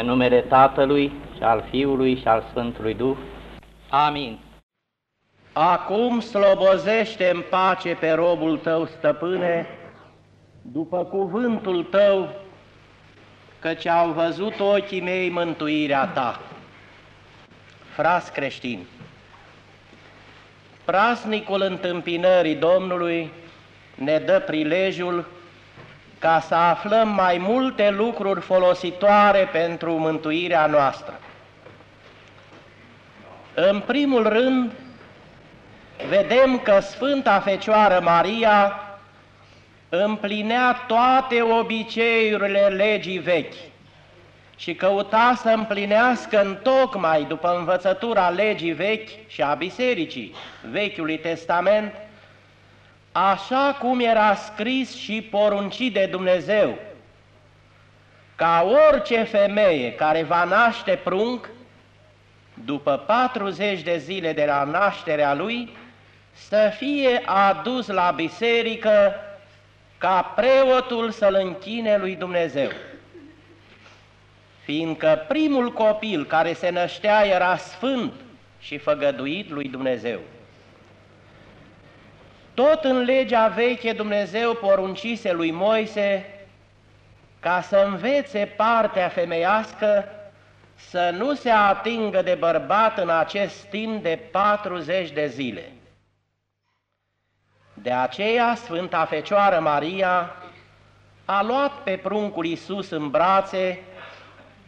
În numele Tatălui și al Fiului și al Sfântului Duh. Amin. Acum slobozește în pace pe robul tău, stăpâne, după cuvântul tău, căci au văzut ochii mei mântuirea ta. Fras creștini, prasnicul întâmpinării Domnului ne dă prilejul ca să aflăm mai multe lucruri folositoare pentru mântuirea noastră. În primul rând, vedem că Sfânta Fecioară Maria împlinea toate obiceiurile legii vechi și căuta să împlinească în tocmai după învățătura legii vechi și a bisericii Vechiului Testament, așa cum era scris și poruncit de Dumnezeu, ca orice femeie care va naște prunc, după 40 de zile de la nașterea lui, să fie adus la biserică ca preotul să-l închine lui Dumnezeu. Fiindcă primul copil care se năștea era sfânt și făgăduit lui Dumnezeu. Tot în legea veche Dumnezeu poruncise lui Moise ca să învețe partea femeiască să nu se atingă de bărbat în acest timp de 40 de zile. De aceea Sfânta Fecioară Maria a luat pe pruncul Iisus în brațe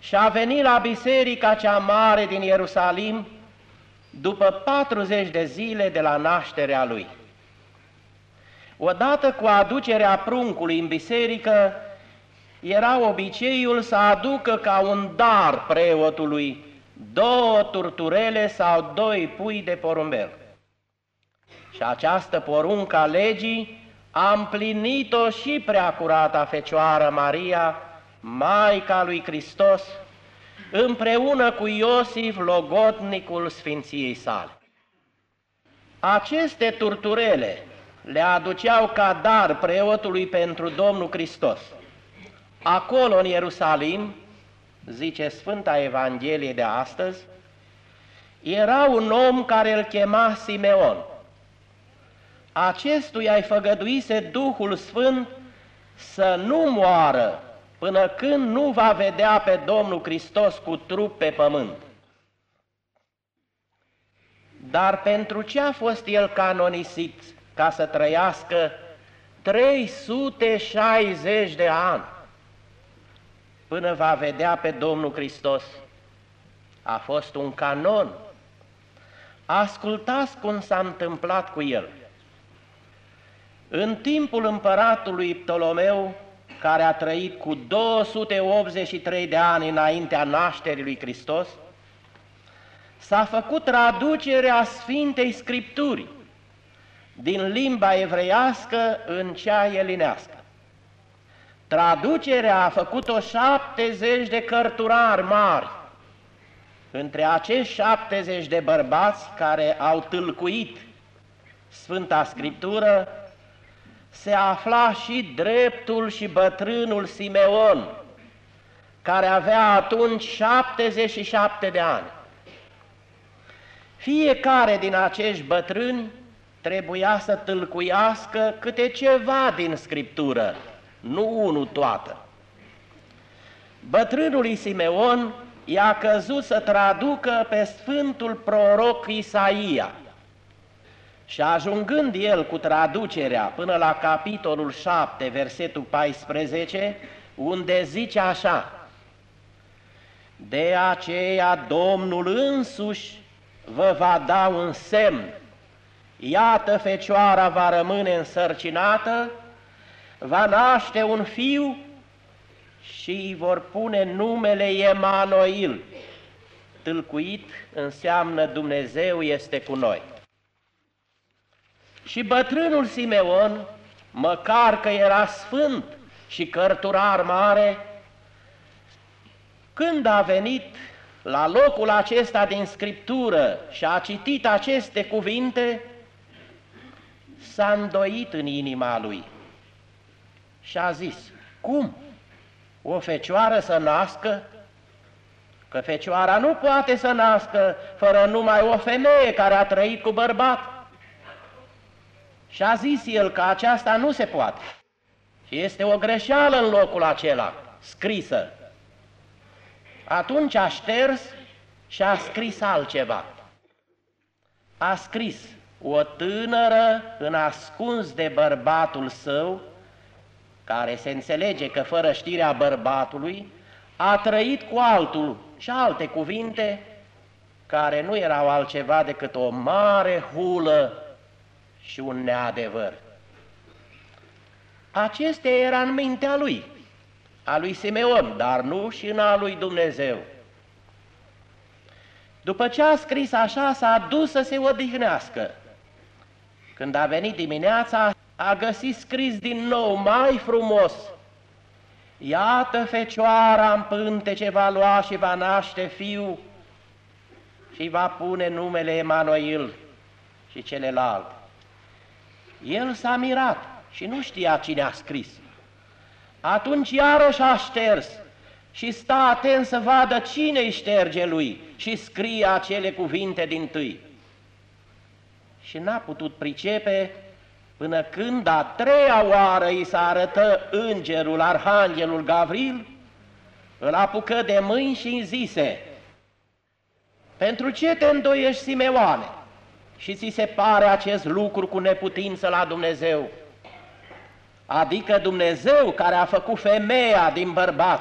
și a venit la biserica cea mare din Ierusalim după 40 de zile de la nașterea lui. Odată cu aducerea pruncului în biserică, era obiceiul să aducă ca un dar preotului două turturele sau doi pui de porumbel. Și această poruncă a legii a împlinit-o și preacurata Fecioară Maria, Maica lui Hristos, împreună cu Iosif, logotnicul Sfinției sale. Aceste turturele le aduceau ca dar preotului pentru Domnul Hristos. Acolo, în Ierusalim, zice Sfânta Evanghelie de astăzi, era un om care îl chema Simeon. Acestuia îi făgăduise Duhul Sfânt să nu moară până când nu va vedea pe Domnul Hristos cu trup pe pământ. Dar pentru ce a fost el canonisit ca să trăiască 360 de ani până va vedea pe Domnul Hristos? A fost un canon. Ascultați cum s-a întâmplat cu el. În timpul împăratului Ptolomeu, care a trăit cu 283 de ani înaintea nașterii lui Hristos, s-a făcut traducerea Sfintei Scripturii din limba evreiască în cea elinească. Traducerea a făcut-o 70 de cărturari mari. Între acești 70 de bărbați care au tâlcuit Sfânta Scriptură, se afla și dreptul și bătrânul Simeon, care avea atunci 77 de ani. Fiecare din acești bătrâni trebuia să tâlcuiască câte ceva din Scriptură, nu unul toată. Bătrânului Simeon i-a căzut să traducă pe Sfântul Proroc Isaia, și ajungând el cu traducerea până la capitolul 7, versetul 14, unde zice așa, De aceea Domnul însuși vă va da un semn, iată fecioara va rămâne însărcinată, va naște un fiu și îi vor pune numele Emanuel. Tâlcuit înseamnă Dumnezeu este cu noi. Și bătrânul Simeon, măcar că era sfânt și cărturar mare, când a venit la locul acesta din Scriptură și a citit aceste cuvinte, s-a îndoit în inima lui și a zis, cum? O fecioară să nască? că fecioara nu poate să nască fără numai o femeie care a trăit cu bărbat. Și a zis el că aceasta nu se poate. Și este o greșeală în locul acela, scrisă. Atunci a șters și a scris altceva. A scris o tânără în ascuns de bărbatul său, care se înțelege că fără știrea bărbatului, a trăit cu altul și alte cuvinte care nu erau altceva decât o mare hulă și un neadevăr. Acestea era în mintea lui, a lui Simeon, dar nu și în a lui Dumnezeu. După ce a scris așa, s-a dus să se odihnească. Când a venit dimineața, a găsit scris din nou mai frumos. Iată fecioara în pânte ce va lua și va naște fiu și va pune numele Emanuel și celelalte. El s-a mirat și nu știa cine a scris. Atunci iarăși a șters și sta atent să vadă cine îi șterge lui și scrie acele cuvinte din tâi. Și n-a putut pricepe până când a treia oară îi se arătă îngerul, arhanghelul Gavril, îl apucă de mâini și îi zise, Pentru ce te îndoiești, Simeoane? Și ți se pare acest lucru cu neputință la Dumnezeu? Adică Dumnezeu care a făcut femeia din bărbat,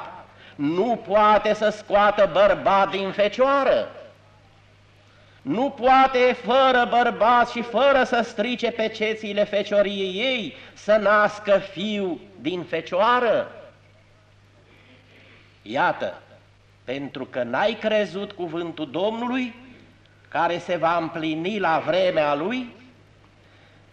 nu poate să scoată bărbat din fecioară. Nu poate fără bărbat și fără să strice pe cețile fecioriei ei să nască fiu din fecioară. Iată, pentru că n-ai crezut cuvântul Domnului, care se va împlini la vremea Lui,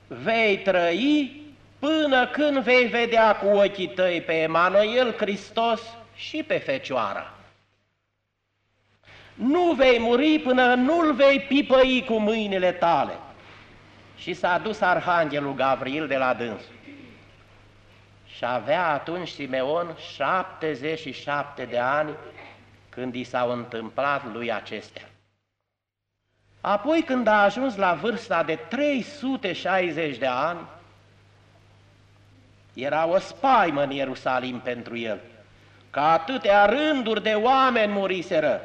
vei trăi până când vei vedea cu ochii tăi pe Emanuel Hristos și pe Fecioara. Nu vei muri până nu-l vei pipăi cu mâinile tale. Și s-a dus Arhanghelul Gavril de la dâns. Și avea atunci Simeon 77 de ani când i s-au întâmplat lui acestea. Apoi când a ajuns la vârsta de 360 de ani, era o spaimă în Ierusalim pentru el, că atâtea rânduri de oameni muriseră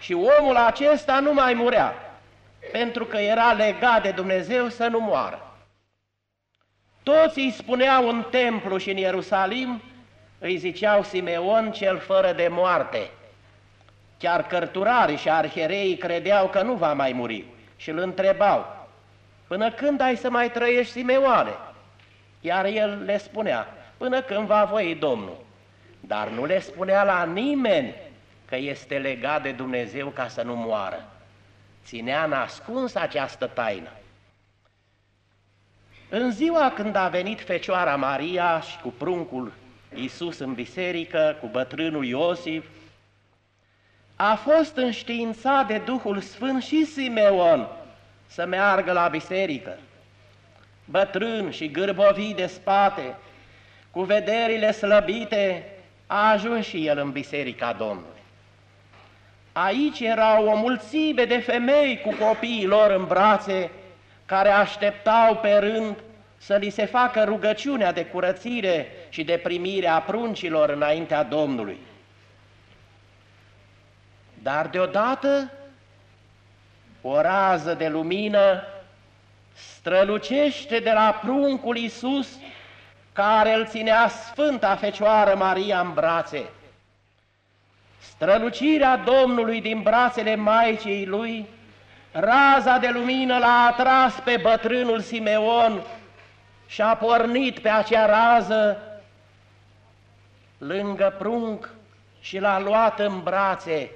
și omul acesta nu mai murea, pentru că era legat de Dumnezeu să nu moară. Toți îi spuneau în templu și în Ierusalim, îi ziceau Simeon cel fără de moarte. Chiar cărturarii și arhereii credeau că nu va mai muri și îl întrebau, până când ai să mai trăiești Simeoane? Iar el le spunea, până când va voi Domnul. Dar nu le spunea la nimeni că este legat de Dumnezeu ca să nu moară. Ținea ascuns această taină. În ziua când a venit Fecioara Maria și cu pruncul Iisus în biserică, cu bătrânul Iosif, a fost înștiințat de Duhul Sfânt și Simeon să meargă la biserică bătrân și gârbovit de spate, cu vederile slăbite, a ajuns și el în biserica Domnului. Aici era o mulțime de femei cu copiii lor în brațe, care așteptau pe rând să li se facă rugăciunea de curățire și de primire a pruncilor înaintea Domnului. Dar deodată o rază de lumină strălucește de la pruncul Iisus care îl ținea Sfânta Fecioară Maria în brațe. Strălucirea Domnului din brațele Maicii lui, raza de lumină l-a atras pe bătrânul Simeon și a pornit pe acea rază lângă prunc și l-a luat în brațe.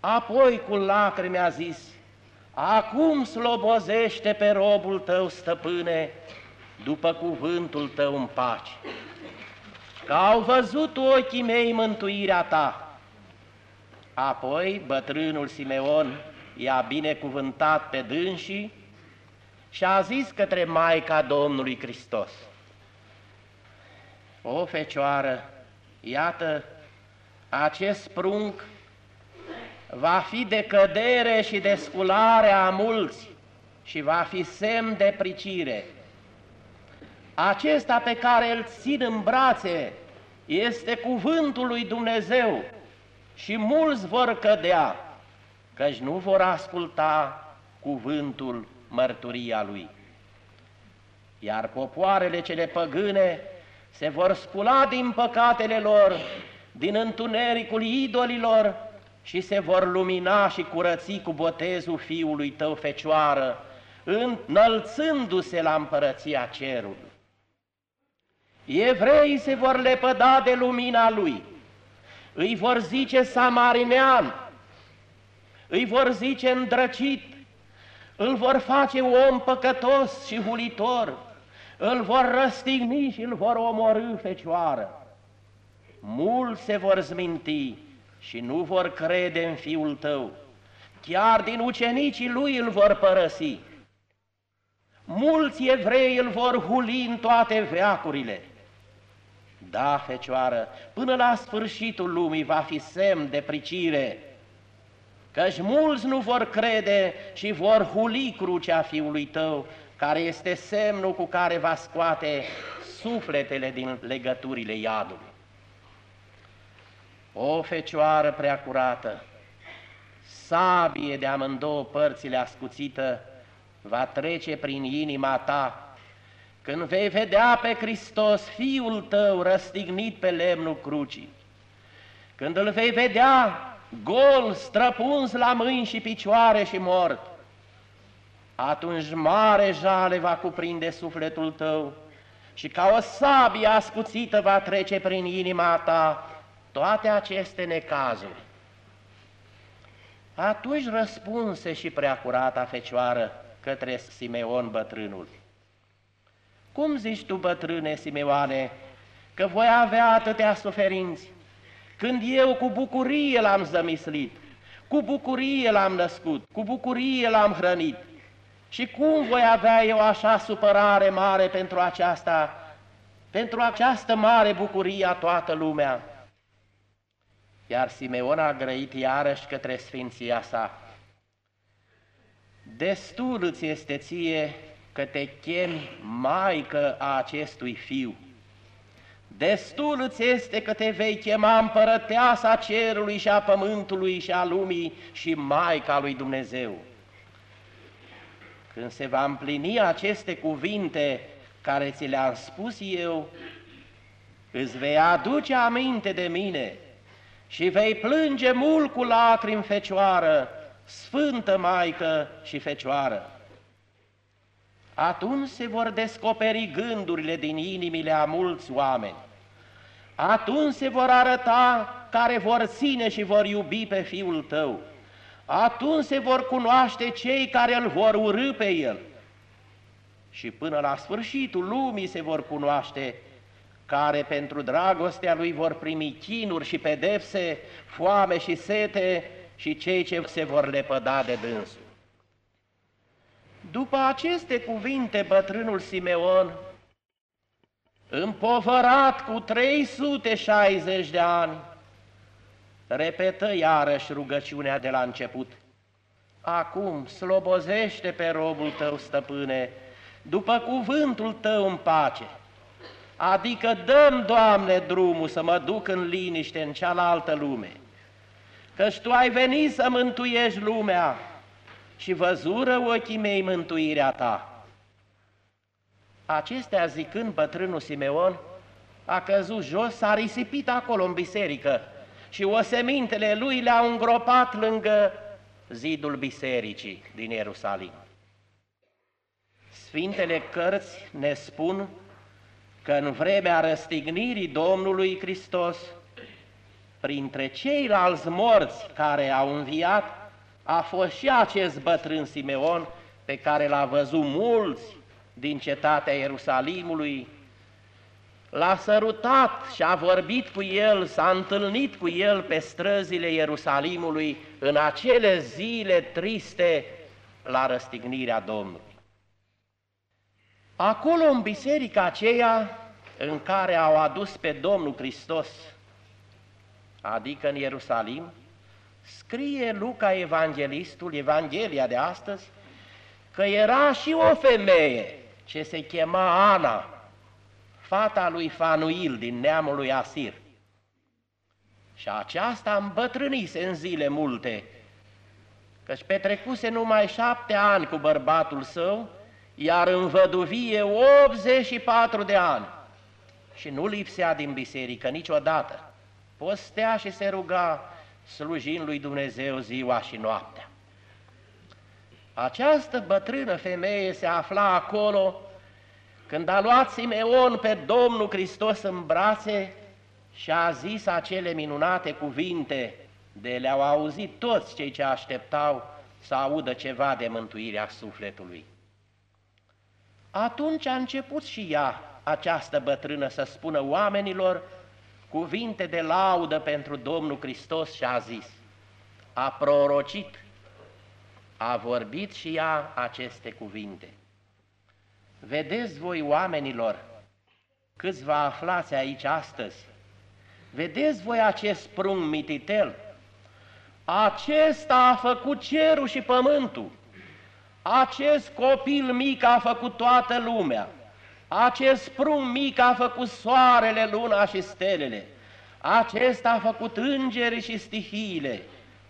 Apoi cu lacrimi a zis, Acum slobozește pe robul tău, stăpâne, după cuvântul tău în pace. Că au văzut ochii mei mântuirea ta. Apoi bătrânul Simeon i-a binecuvântat pe dânsii și a zis către Maica Domnului Hristos, O Fecioară, iată, acest prunc va fi de cădere și de sculare a mulți și va fi semn de pricire. Acesta pe care îl țin în brațe este cuvântul lui Dumnezeu și mulți vor cădea, căci nu vor asculta cuvântul mărturia lui. Iar popoarele cele păgâne se vor spula din păcatele lor, din întunericul idolilor și se vor lumina și curăți cu botezul Fiului tău, Fecioară, înălțându-se la împărăția cerului. Evreii se vor lepăda de lumina Lui, îi vor zice samarinean, îi vor zice îndrăcit, îl vor face om păcătos și hulitor, îl vor răstigni și îl vor omorâ fecioară. Mulți se vor zminti și nu vor crede în Fiul tău, chiar din ucenicii lui îl vor părăsi. Mulți evrei îl vor huli în toate veacurile. Da, Fecioară, până la sfârșitul lumii va fi semn de pricire, căci mulți nu vor crede și vor huli crucea Fiului tău, care este semnul cu care va scoate sufletele din legăturile iadului. O Fecioară preacurată, sabie de amândouă părțile ascuțită, va trece prin inima ta când vei vedea pe Hristos, Fiul tău, răstignit pe lemnul crucii, când îl vei vedea gol, străpuns la mâini și picioare și mort, atunci mare jale va cuprinde sufletul tău și ca o sabie ascuțită va trece prin inima ta toate aceste necazuri. Atunci răspunse și preacurata fecioară către Simeon bătrânul. Cum zici tu, bătrâne Simeoane, că voi avea atâtea suferinți, când eu cu bucurie l-am zămislit, cu bucurie l-am născut, cu bucurie l-am hrănit, și cum voi avea eu așa supărare mare pentru aceasta, pentru această mare bucurie a toată lumea? Iar Simeon a grăit iarăși către Sfinția sa. Destul îți este ție că te chemi Maică a acestui Fiu. Destul îți este că te vei chema împărăteasa cerului și a pământului și a lumii și Maica lui Dumnezeu. Când se va împlini aceste cuvinte care ți le-am spus eu, îți vei aduce aminte de mine și vei plânge mult cu lacrimi fecioară, Sfântă Maică și Fecioară. Atunci se vor descoperi gândurile din inimile a mulți oameni. Atunci se vor arăta care vor ține și vor iubi pe Fiul tău atunci se vor cunoaște cei care îl vor urâ pe el. Și până la sfârșitul lumii se vor cunoaște care pentru dragostea lui vor primi chinuri și pedepse, foame și sete și cei ce se vor lepăda de dânsul. După aceste cuvinte, bătrânul Simeon, împovărat cu 360 de ani, repetă iarăși rugăciunea de la început. Acum slobozește pe robul tău, stăpâne, după cuvântul tău în pace. Adică dăm, Doamne, drumul să mă duc în liniște în cealaltă lume, căci Tu ai venit să mântuiești lumea și văzură ochii mei mântuirea Ta. Acestea zicând bătrânul Simeon, a căzut jos, s-a risipit acolo în biserică, și osemintele lui le-au îngropat lângă zidul bisericii din Ierusalim. Sfintele cărți ne spun că în vremea răstignirii Domnului Hristos, printre ceilalți morți care au înviat, a fost și acest bătrân Simeon pe care l-a văzut mulți din cetatea Ierusalimului l-a sărutat și a vorbit cu el, s-a întâlnit cu el pe străzile Ierusalimului în acele zile triste la răstignirea Domnului. Acolo, în biserica aceea în care au adus pe Domnul Hristos, adică în Ierusalim, Scrie Luca Evanghelistul, Evanghelia de astăzi, că era și o femeie ce se chema Ana, fata lui Fanuil din neamul lui Asir. Și aceasta îmbătrânise în zile multe, căci petrecuse numai șapte ani cu bărbatul său, iar în văduvie 84 de ani. Și nu lipsea din biserică niciodată. Postea și se ruga slujind lui Dumnezeu ziua și noaptea. Această bătrână femeie se afla acolo când a luat Simeon pe Domnul Hristos în brațe și a zis acele minunate cuvinte de le-au auzit toți cei ce așteptau să audă ceva de mântuirea sufletului. Atunci a început și ea, această bătrână, să spună oamenilor cuvinte de laudă pentru Domnul Hristos și a zis, a prorocit, a vorbit și ea aceste cuvinte. Vedeți voi, oamenilor, câți vă aflați aici astăzi, vedeți voi acest prung mititel, acesta a făcut cerul și pământul, acest copil mic a făcut toată lumea, acest prun mic a făcut soarele, luna și stelele, acesta a făcut îngeri și stihiile,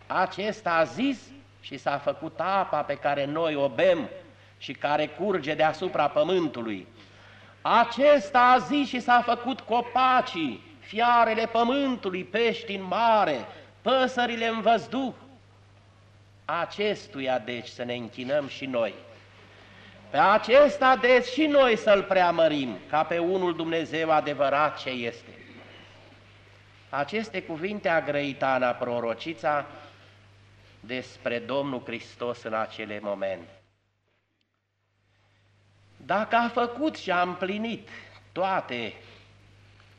acesta a zis și s-a făcut apa pe care noi o bem și care curge deasupra pământului. Acesta a zis și s-a făcut copacii, fiarele pământului, pești în mare, păsările în văzduh. Acestuia deci să ne închinăm și noi. Pe acesta deci și noi să-L preamărim ca pe unul Dumnezeu adevărat ce este. Aceste cuvinte a grăit Ana prorocița despre Domnul Hristos în acele momente. Dacă a făcut și a împlinit toate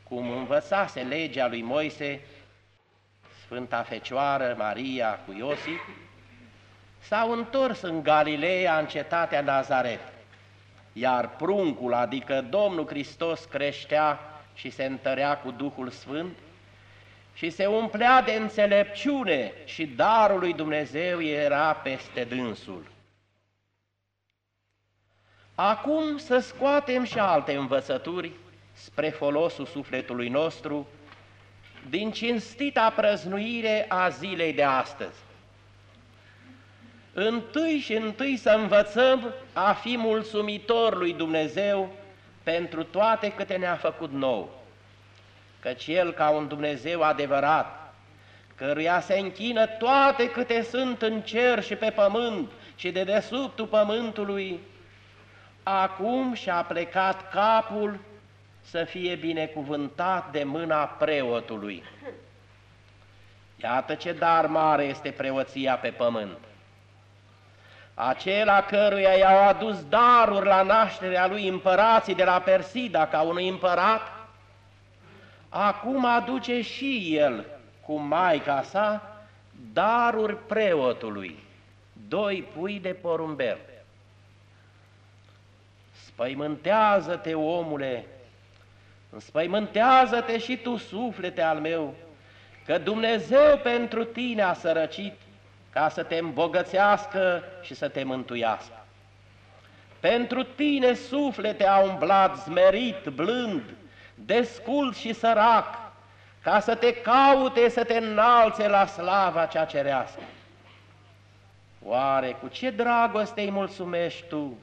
cum învățase legea lui Moise, Sfânta Fecioară, Maria cu Iosif, s-au întors în Galileea, în cetatea Nazaret, iar pruncul, adică Domnul Hristos, creștea și se întărea cu Duhul Sfânt și se umplea de înțelepciune și darul lui Dumnezeu era peste dânsul. Acum să scoatem și alte învățături spre folosul sufletului nostru din cinstita prăznuire a zilei de astăzi. Întâi și întâi să învățăm a fi mulțumitor lui Dumnezeu pentru toate câte ne-a făcut nou, căci El, ca un Dumnezeu adevărat, căruia se închină toate câte sunt în cer și pe pământ și de desubtul pământului, acum și-a plecat capul să fie binecuvântat de mâna preotului. Iată ce dar mare este preoția pe pământ. Acela căruia i-au adus daruri la nașterea lui împărații de la Persida ca unui împărat, acum aduce și el cu maica sa daruri preotului, doi pui de porumbel. Spăimântează-te, omule, înspăimântează-te și tu, suflete al meu, că Dumnezeu pentru tine a sărăcit ca să te îmbogățească și să te mântuiască. Pentru tine suflete a umblat zmerit, blând, descult și sărac, ca să te caute, să te înalțe la slava cea cerească. Oare cu ce dragoste îi mulțumești tu?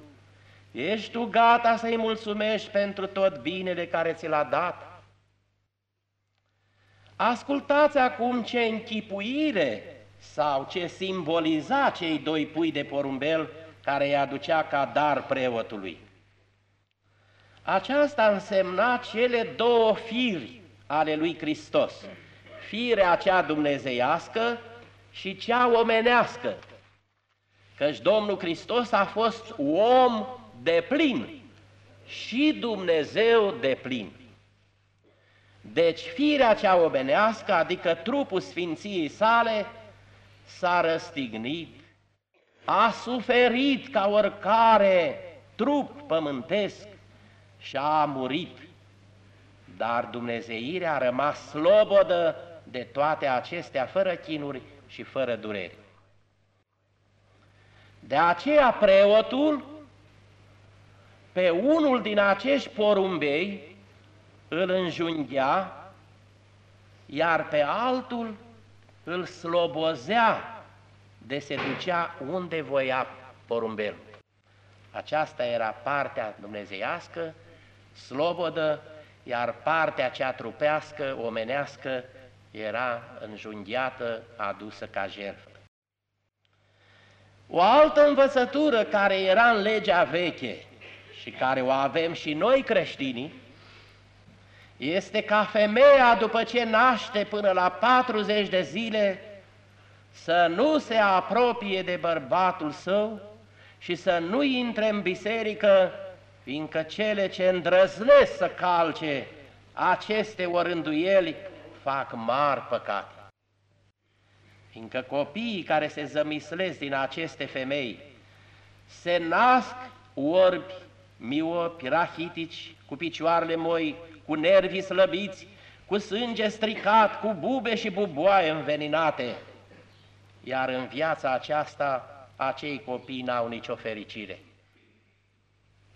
Ești tu gata să-i mulțumești pentru tot binele care ți l-a dat? Ascultați acum ce închipuire sau ce simboliza cei doi pui de porumbel care îi aducea ca dar preotului. Aceasta însemna cele două firi ale lui Hristos, firea cea dumnezeiască și cea omenească, căci Domnul Hristos a fost om de plin și Dumnezeu de plin. Deci firea cea omenească, adică trupul Sfinției sale, s-a răstignit, a suferit ca oricare trup pământesc și a murit. Dar Dumnezeirea a rămas slobodă de toate acestea, fără chinuri, și fără durere. De aceea preotul, pe unul din acești porumbei, îl înjunghea, iar pe altul îl slobozea de se ducea unde voia porumbelul. Aceasta era partea dumnezeiască, slobodă, iar partea cea trupească, omenească, era înjunghiată, adusă ca jertfă. O altă învățătură care era în legea veche și care o avem și noi creștinii, este ca femeia după ce naște până la 40 de zile să nu se apropie de bărbatul său și să nu intre în biserică, fiindcă cele ce îndrăznesc să calce aceste orânduieli fac mari păcate. Fiindcă copiii care se zămislesc din aceste femei se nasc orbi, miopi, rahitici, cu picioarele moi, cu nervii slăbiți, cu sânge stricat, cu bube și buboaie înveninate. Iar în viața aceasta, acei copii n-au nicio fericire,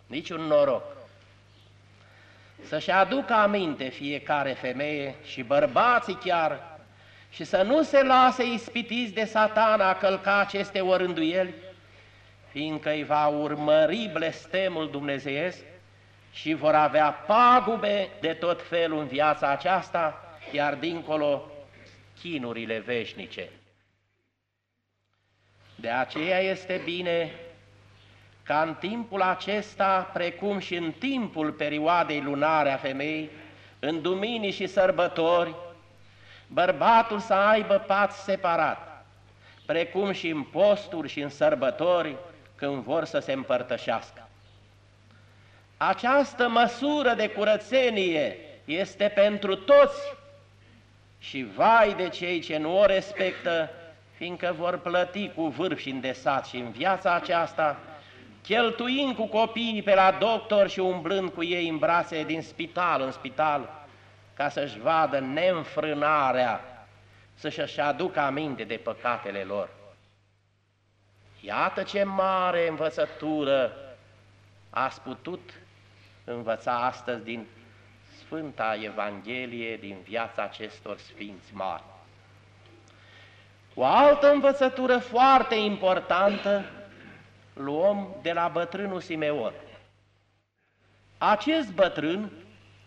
niciun noroc. Să-și aducă aminte fiecare femeie și bărbații chiar și să nu se lase ispitiți de satana a călca aceste orânduieli, fiindcă îi va urmări blestemul dumnezeiesc și vor avea pagube de tot felul în viața aceasta, iar dincolo chinurile veșnice. De aceea este bine ca în timpul acesta, precum și în timpul perioadei lunare a femei, în duminii și sărbători, bărbatul să aibă pat separat, precum și în posturi și în sărbători, când vor să se împărtășească. Această măsură de curățenie este pentru toți și vai de cei ce nu o respectă, fiindcă vor plăti cu vârf și îndesat și în viața aceasta, cheltuind cu copiii pe la doctor și umblând cu ei în brațe din spital în spital, ca să-și vadă neînfrânarea, să-și aducă aminte de păcatele lor. Iată ce mare învățătură ați putut învăța astăzi din Sfânta Evanghelie, din viața acestor sfinți mari. O altă învățătură foarte importantă luăm de la bătrânul Simeon. Acest bătrân,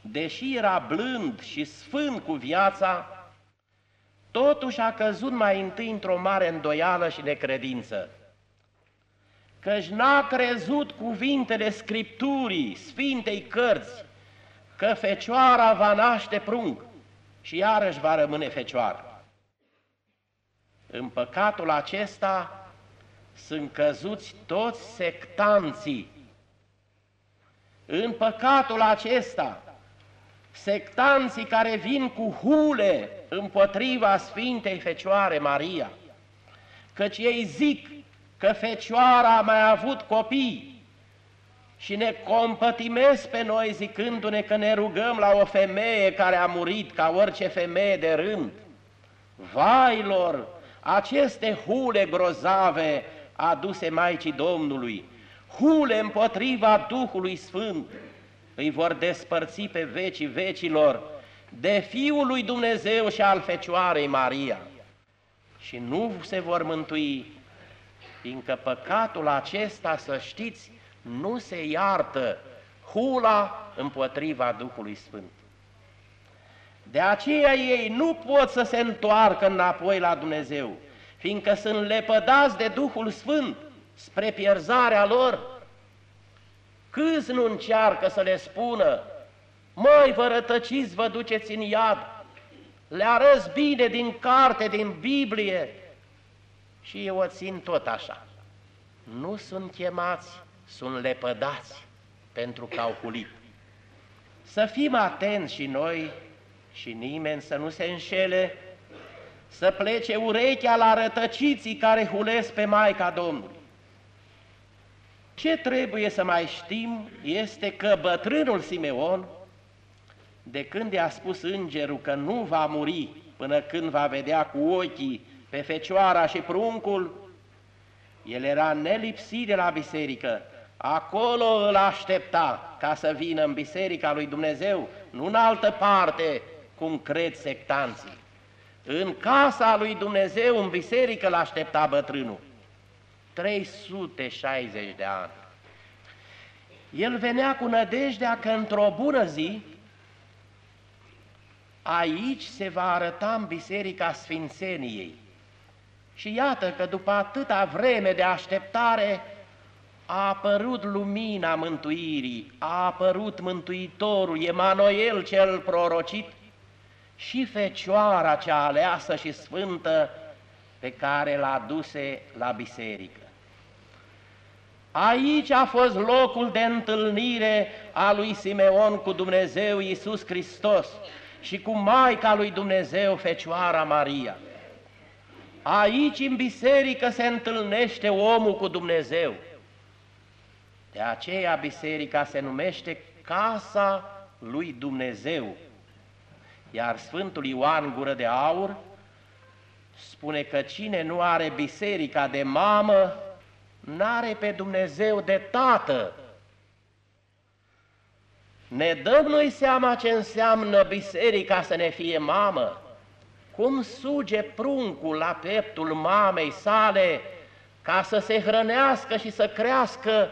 deși era blând și sfânt cu viața, totuși a căzut mai întâi într-o mare îndoială și necredință căci n-a crezut cuvintele Scripturii, Sfintei Cărți, că Fecioara va naște prunc și iarăși va rămâne Fecioară. În păcatul acesta sunt căzuți toți sectanții. În păcatul acesta, sectanții care vin cu hule împotriva Sfintei Fecioare Maria, căci ei zic că Fecioara a mai avut copii și ne compătimesc pe noi zicându-ne că ne rugăm la o femeie care a murit ca orice femeie de rând. Vailor, aceste hule grozave aduse Maicii Domnului, hule împotriva Duhului Sfânt, îi vor despărți pe vecii vecilor de Fiul lui Dumnezeu și al Fecioarei Maria și nu se vor mântui fiindcă păcatul acesta, să știți, nu se iartă hula împotriva Duhului Sfânt. De aceea ei nu pot să se întoarcă înapoi la Dumnezeu, fiindcă sunt lepădați de Duhul Sfânt spre pierzarea lor. Câți nu încearcă să le spună, măi, vă rătăciți, vă duceți în iad, le arăți bine din carte, din Biblie, și eu o țin tot așa. Nu sunt chemați, sunt lepădați pentru că au hulit. Să fim atenți și noi și nimeni să nu se înșele, să plece urechea la rătăciții care hulesc pe Maica Domnului. Ce trebuie să mai știm este că bătrânul Simeon, de când i-a spus îngerul că nu va muri până când va vedea cu ochii pe fecioara și pruncul, el era nelipsit de la biserică, acolo îl aștepta ca să vină în biserica lui Dumnezeu, nu în altă parte, cum cred sectanții. În casa lui Dumnezeu, în biserică, l-aștepta bătrânul. 360 de ani. El venea cu nădejdea că într-o bună zi, aici se va arăta în Biserica Sfințeniei. Și iată că după atâta vreme de așteptare a apărut lumina mântuirii, a apărut Mântuitorul, Emanuel cel prorocit și Fecioara cea aleasă și sfântă pe care l-a duse la biserică. Aici a fost locul de întâlnire a lui Simeon cu Dumnezeu Iisus Hristos și cu Maica lui Dumnezeu, Fecioara Maria. Aici, în biserică, se întâlnește omul cu Dumnezeu. De aceea biserica se numește Casa lui Dumnezeu. Iar Sfântul Ioan Gură de Aur spune că cine nu are biserica de mamă, n-are pe Dumnezeu de tată. Ne dăm noi seama ce înseamnă biserica să ne fie mamă? Cum suge pruncul la pieptul mamei sale ca să se hrănească și să crească,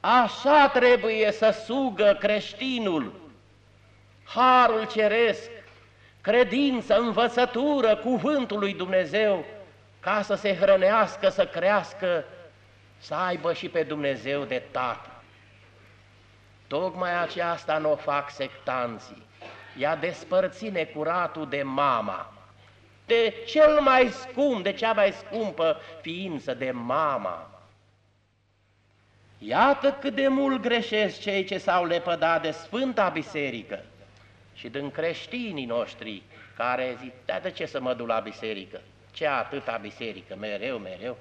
așa trebuie să sugă creștinul harul ceresc, credință, învățătură, cuvântul lui Dumnezeu, ca să se hrănească, să crească, să aibă și pe Dumnezeu de tată. Tocmai aceasta nu o fac sectanții. Ea despărți necuratul de mama, de cel mai scump, de cea mai scumpă ființă, de mama. Iată cât de mult greșesc cei ce s-au lepădat de Sfânta Biserică și din creștinii noștri care zic, da, de ce să mă duc la biserică? Ce atâta biserică, mereu, mereu?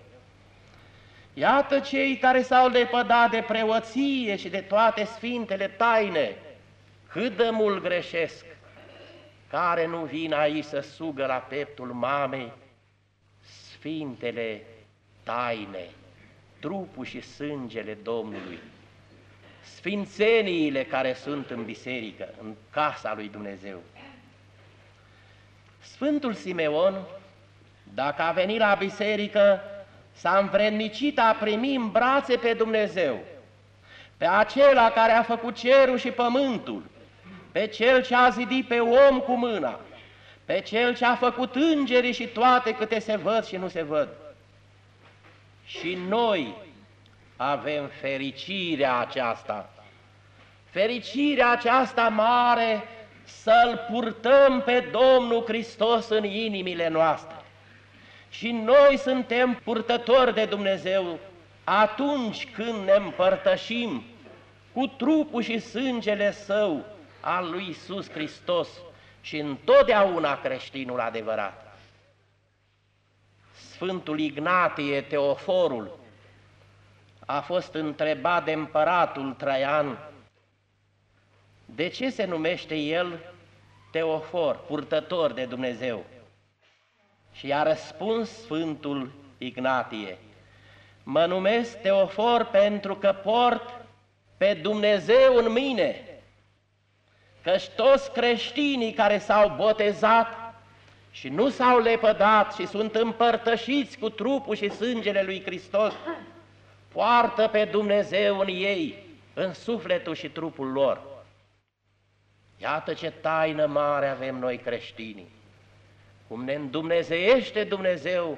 Iată cei care s-au lepădat de preoție și de toate sfintele taine, cât de mult greșesc, care nu vin aici să sugă la peptul mamei sfintele taine, trupul și sângele Domnului sfințeniile care sunt în biserică, în casa lui Dumnezeu. Sfântul Simeon, dacă a venit la biserică, s-a învrednicit a primi în brațe pe Dumnezeu, pe acela care a făcut cerul și pământul, pe cel ce a zidit pe om cu mâna, pe cel ce a făcut îngerii și toate câte se văd și nu se văd. Și noi, avem fericirea aceasta. Fericirea aceasta mare să-L purtăm pe Domnul Hristos în inimile noastre. Și noi suntem purtători de Dumnezeu atunci când ne împărtășim cu trupul și sângele Său al lui Isus Hristos și întotdeauna creștinul adevărat. Sfântul Ignatie Teoforul a fost întrebat de împăratul Traian de ce se numește el Teofor, purtător de Dumnezeu. Și a răspuns Sfântul Ignatie, mă numesc Teofor pentru că port pe Dumnezeu în mine, căci toți creștinii care s-au botezat și nu s-au lepădat și sunt împărtășiți cu trupul și sângele lui Hristos, poartă pe Dumnezeu în ei, în sufletul și trupul lor. Iată ce taină mare avem noi creștinii, cum ne îndumnezeiește Dumnezeu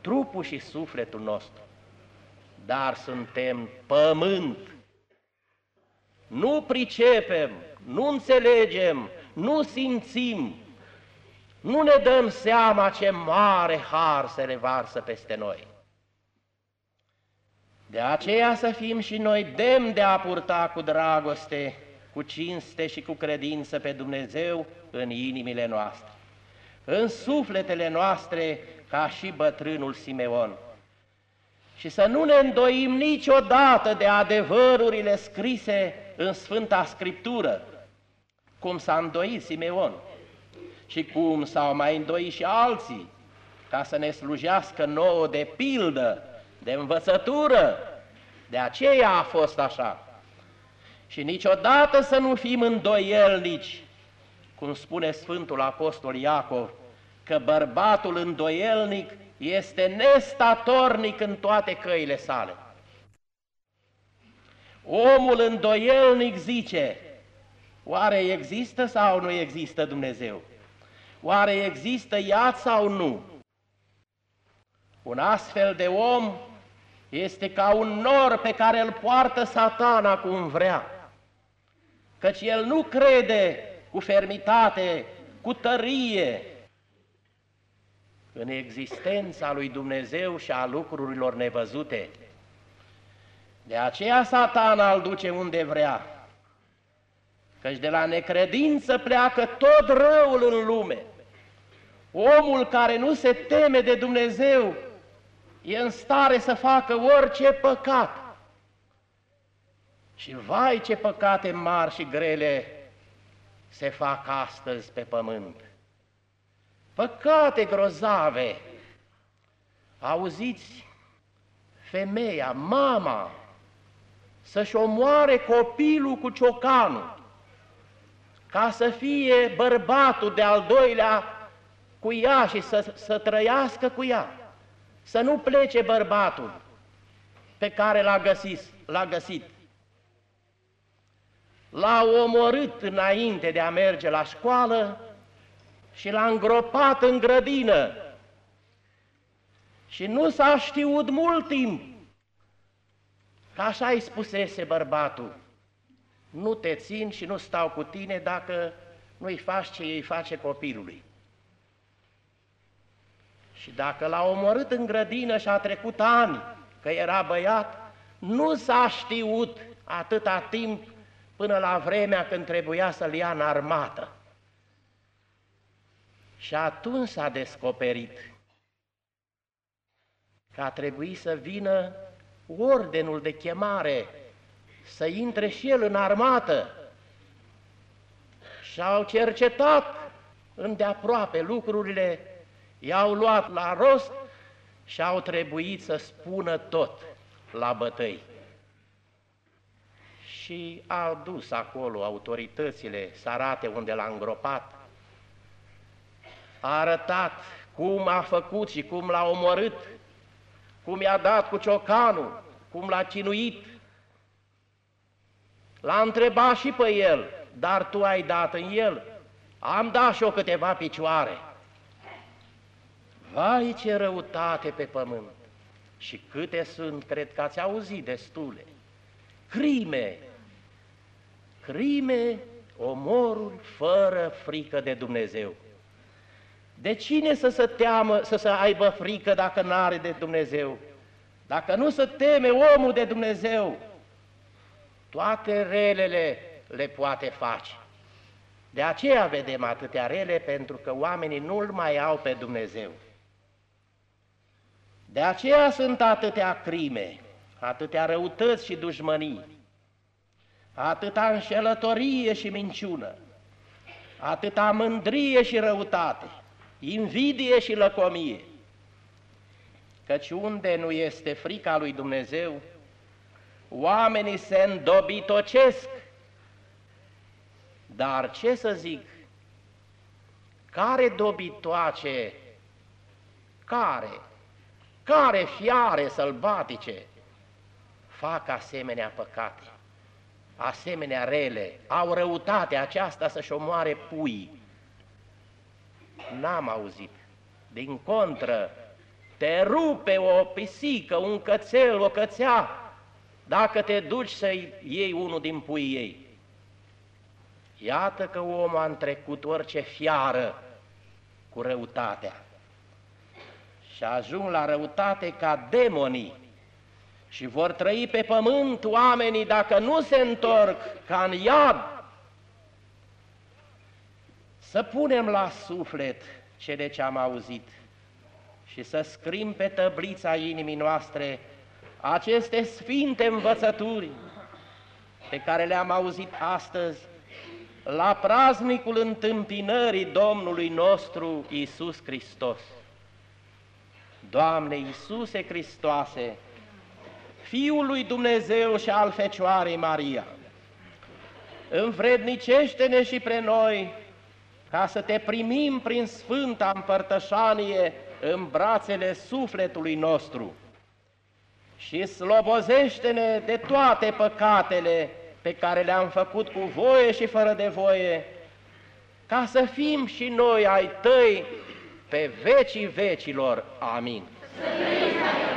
trupul și sufletul nostru, dar suntem pământ. Nu pricepem, nu înțelegem, nu simțim, nu ne dăm seama ce mare har se revarsă peste noi. De aceea să fim și noi demn de a purta cu dragoste, cu cinste și cu credință pe Dumnezeu în inimile noastre, în sufletele noastre ca și bătrânul Simeon. Și să nu ne îndoim niciodată de adevărurile scrise în Sfânta Scriptură, cum s-a îndoit Simeon și cum s-au mai îndoit și alții ca să ne slujească nouă de pildă, de învățătură. De aceea a fost așa. Și niciodată să nu fim îndoielnici, cum spune Sfântul Apostol Iacov, că bărbatul îndoielnic este nestatornic în toate căile sale. Omul îndoielnic zice, oare există sau nu există Dumnezeu? Oare există iad sau nu? Un astfel de om este ca un nor pe care îl poartă satana cum vrea, căci el nu crede cu fermitate, cu tărie, în existența lui Dumnezeu și a lucrurilor nevăzute. De aceea satana îl duce unde vrea, căci de la necredință pleacă tot răul în lume. Omul care nu se teme de Dumnezeu e în stare să facă orice păcat. Și vai ce păcate mari și grele se fac astăzi pe pământ. Păcate grozave. Auziți, femeia, mama, să-și omoare copilul cu ciocanul, ca să fie bărbatul de al doilea cu ea și să, să trăiască cu ea, să nu plece bărbatul pe care l-a găsit, l-a găsit. L-a omorât înainte de a merge la școală și l-a îngropat în grădină. Și nu s-a știut mult timp Că așa îi spusese bărbatul, nu te țin și nu stau cu tine dacă nu-i faci ce îi face copilului. Și dacă l-a omorât în grădină și a trecut ani, că era băiat, nu s-a știut atâta timp până la vremea când trebuia să-l ia în armată. Și atunci s-a descoperit că a trebuit să vină ordenul de chemare să intre și el în armată și au cercetat îndeaproape lucrurile, i-au luat la rost și au trebuit să spună tot la bătăi. Și au dus acolo autoritățile să arate unde l-a îngropat, a arătat cum a făcut și cum l-a omorât, cum i-a dat cu ciocanul, cum l-a cinuit. L-a întrebat și pe el, dar tu ai dat în el. Am dat și eu câteva picioare. Vai ce răutate pe pământ! Și câte sunt, cred că ați auzit destule. Crime, crime, omoruri fără frică de Dumnezeu. De cine să se teamă, să se aibă frică dacă nu are de Dumnezeu? Dacă nu se teme omul de Dumnezeu, toate relele le poate face. De aceea vedem atâtea rele, pentru că oamenii nu-L mai au pe Dumnezeu. De aceea sunt atâtea crime, atâtea răutăți și dușmănii, atâta înșelătorie și minciună, atâta mândrie și răutate, invidie și lăcomie. Căci unde nu este frica lui Dumnezeu, oamenii se îndobitocesc. Dar ce să zic, care dobitoace, care, care fiare sălbatice? Fac asemenea păcate, asemenea rele, au răutate aceasta să-și omoare pui, N-am auzit. Din contră, te rupe o pisică, un cățel, o cățea, dacă te duci să iei unul din pui ei. Iată că omul a întrecut orice fiară cu răutatea. Și ajung la răutate ca demonii. Și vor trăi pe pământ oamenii dacă nu se întorc ca în iad. Să punem la suflet cele ce am auzit și să scrim pe tăblița inimii noastre aceste sfinte învățături pe care le-am auzit astăzi la praznicul întâmpinării Domnului nostru Isus Hristos. Doamne Iisuse Hristoase, Fiul lui Dumnezeu și al Fecioarei Maria, învrednicește-ne și pre noi ca să te primim prin Sfânta Împărtășanie în brațele sufletului nostru și slobozește-ne de toate păcatele pe care le-am făcut cu voie și fără de voie, ca să fim și noi ai tăi pe vecii vecilor. Amin. Să